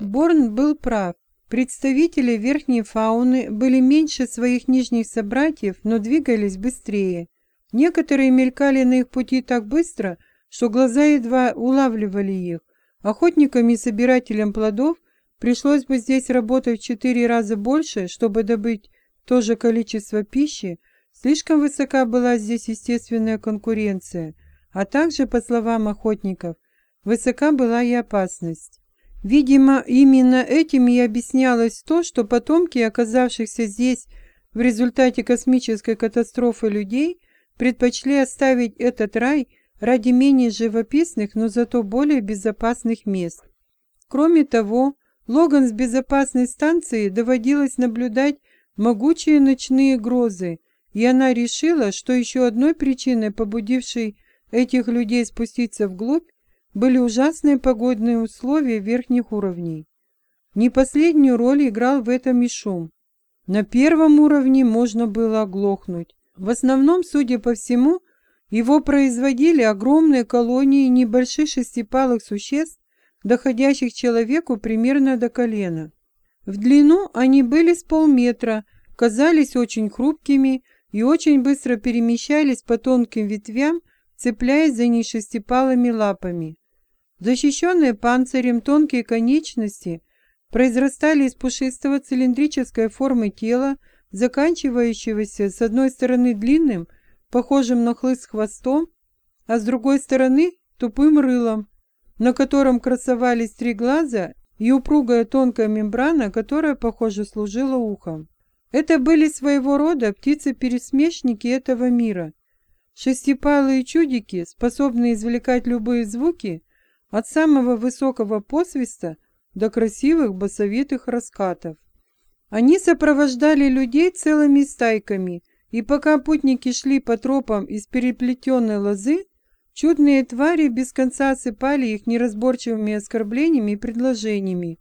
Борн был прав. Представители верхней фауны были меньше своих нижних собратьев, но двигались быстрее. Некоторые мелькали на их пути так быстро, что глаза едва улавливали их. Охотникам и собирателям плодов пришлось бы здесь работать в четыре раза больше, чтобы добыть то же количество пищи. Слишком высока была здесь естественная конкуренция, а также, по словам охотников, высока была и опасность. Видимо, именно этим и объяснялось то, что потомки оказавшихся здесь в результате космической катастрофы людей предпочли оставить этот рай ради менее живописных, но зато более безопасных мест. Кроме того, Логан с безопасной станции доводилось наблюдать могучие ночные грозы, и она решила, что еще одной причиной, побудившей этих людей спуститься вглубь, были ужасные погодные условия верхних уровней. Не последнюю роль играл в этом и шум. На первом уровне можно было оглохнуть. В основном, судя по всему, его производили огромные колонии небольших шестипалых существ, доходящих человеку примерно до колена. В длину они были с полметра, казались очень хрупкими и очень быстро перемещались по тонким ветвям, цепляясь за них шестипалыми лапами. Защищенные панцирем тонкие конечности произрастали из пушистого цилиндрической формы тела, заканчивающегося с одной стороны длинным, похожим на хлыст хвостом, а с другой стороны тупым рылом, на котором красовались три глаза и упругая тонкая мембрана, которая, похоже, служила ухом. Это были своего рода птицы-пересмешники этого мира. Шестипалые чудики, способные извлекать любые звуки, от самого высокого посвиста до красивых басовитых раскатов. Они сопровождали людей целыми стайками, и пока путники шли по тропам из переплетенной лозы, чудные твари без конца осыпали их неразборчивыми оскорблениями и предложениями.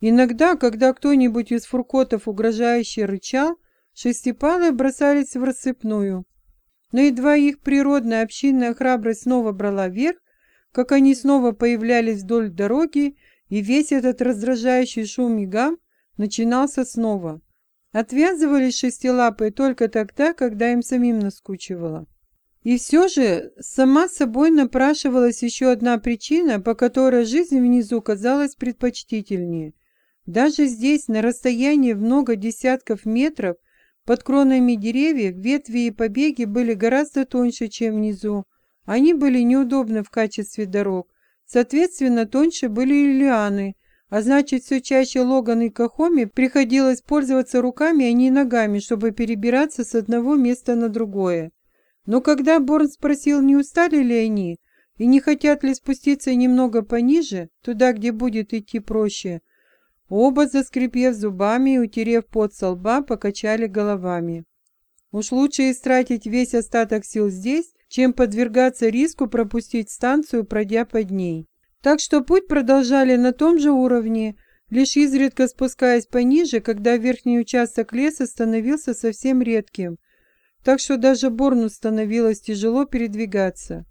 Иногда, когда кто-нибудь из фуркотов угрожающе рычал, шестипалые бросались в рассыпную. Но едва их природная общинная храбрость снова брала верх, как они снова появлялись вдоль дороги, и весь этот раздражающий шум и гам начинался снова. Отвязывались шестилапые только тогда, когда им самим наскучивало. И все же сама собой напрашивалась еще одна причина, по которой жизнь внизу казалась предпочтительнее. Даже здесь, на расстоянии много десятков метров, под кронами деревьев, ветви и побеги были гораздо тоньше, чем внизу, они были неудобны в качестве дорог. Соответственно, тоньше были и лианы, а значит, все чаще Логан и Кахоми приходилось пользоваться руками, а не ногами, чтобы перебираться с одного места на другое. Но когда Борн спросил, не устали ли они, и не хотят ли спуститься немного пониже, туда, где будет идти проще, оба, заскрипев зубами и утерев пот со лба, покачали головами. Уж лучше истратить весь остаток сил здесь, чем подвергаться риску пропустить станцию, пройдя под ней. Так что путь продолжали на том же уровне, лишь изредка спускаясь пониже, когда верхний участок леса становился совсем редким, так что даже Борну становилось тяжело передвигаться.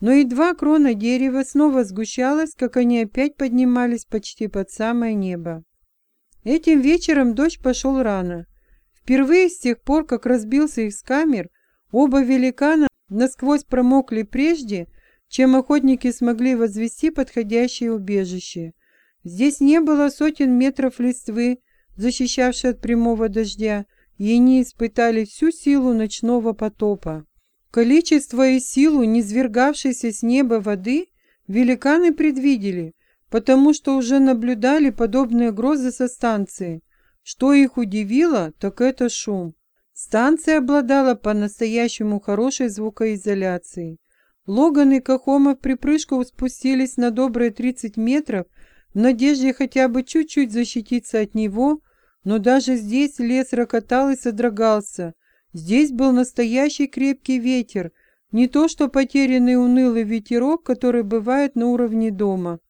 Но едва крона дерева снова сгущалась, как они опять поднимались почти под самое небо. Этим вечером дождь пошел рано. Впервые с тех пор, как разбился их с камер, оба великана насквозь промокли прежде, чем охотники смогли возвести подходящее убежище. Здесь не было сотен метров листвы, защищавшей от прямого дождя, и они испытали всю силу ночного потопа. Количество и силу низвергавшейся с неба воды великаны предвидели, потому что уже наблюдали подобные грозы со станции. Что их удивило, так это шум. Станция обладала по-настоящему хорошей звукоизоляцией. Логан и Кахома в припрыжку спустились на добрые 30 метров в надежде хотя бы чуть-чуть защититься от него, но даже здесь лес рокотал и содрогался. Здесь был настоящий крепкий ветер, не то что потерянный унылый ветерок, который бывает на уровне дома.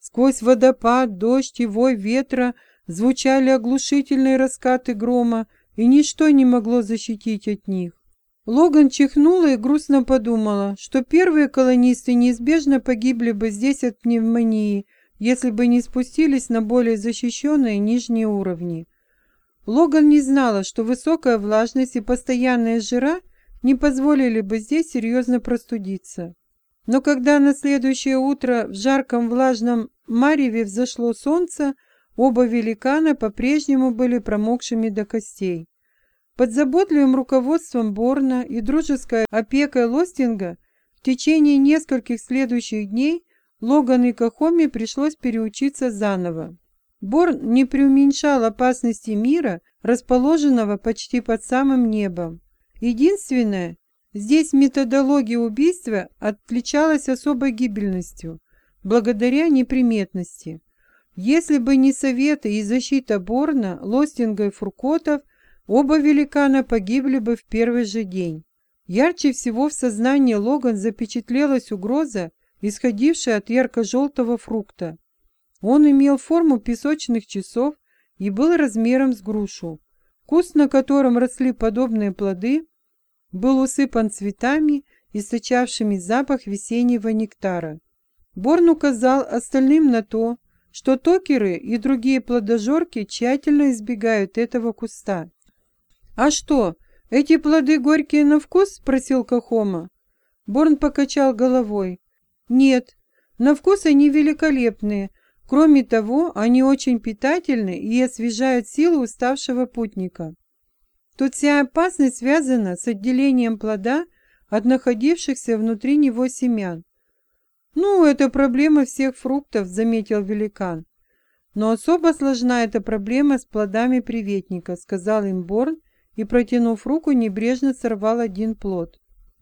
Сквозь водопад, дождь и вой ветра звучали оглушительные раскаты грома, и ничто не могло защитить от них. Логан чихнула и грустно подумала, что первые колонисты неизбежно погибли бы здесь от пневмонии, если бы не спустились на более защищенные нижние уровни. Логан не знала, что высокая влажность и постоянная жира не позволили бы здесь серьезно простудиться. Но когда на следующее утро в жарком влажном мареве взошло солнце, оба великана по-прежнему были промокшими до костей. Под заботливым руководством Борна и дружеской опекой Лостинга в течение нескольких следующих дней Логан и Кахоми пришлось переучиться заново. Борн не преуменьшал опасности мира, расположенного почти под самым небом. Единственное, здесь методология убийства отличалась особой гибельностью, благодаря неприметности. Если бы не советы и защита Борна, Лостинга и Фуркотов, оба великана погибли бы в первый же день. Ярче всего в сознании Логан запечатлелась угроза, исходившая от ярко-желтого фрукта. Он имел форму песочных часов и был размером с грушу. Куст, на котором росли подобные плоды, был усыпан цветами, источавшими запах весеннего нектара. Борн указал остальным на то, что токеры и другие плодожорки тщательно избегают этого куста. «А что, эти плоды горькие на вкус?» – спросил Кахома. Борн покачал головой. Нет, на вкус они великолепные. Кроме того, они очень питательны и освежают силы уставшего путника. Тут вся опасность связана с отделением плода от находившихся внутри него семян. «Ну, это проблема всех фруктов», — заметил великан. «Но особо сложна эта проблема с плодами приветника», — сказал им Борн и, протянув руку, небрежно сорвал один плод.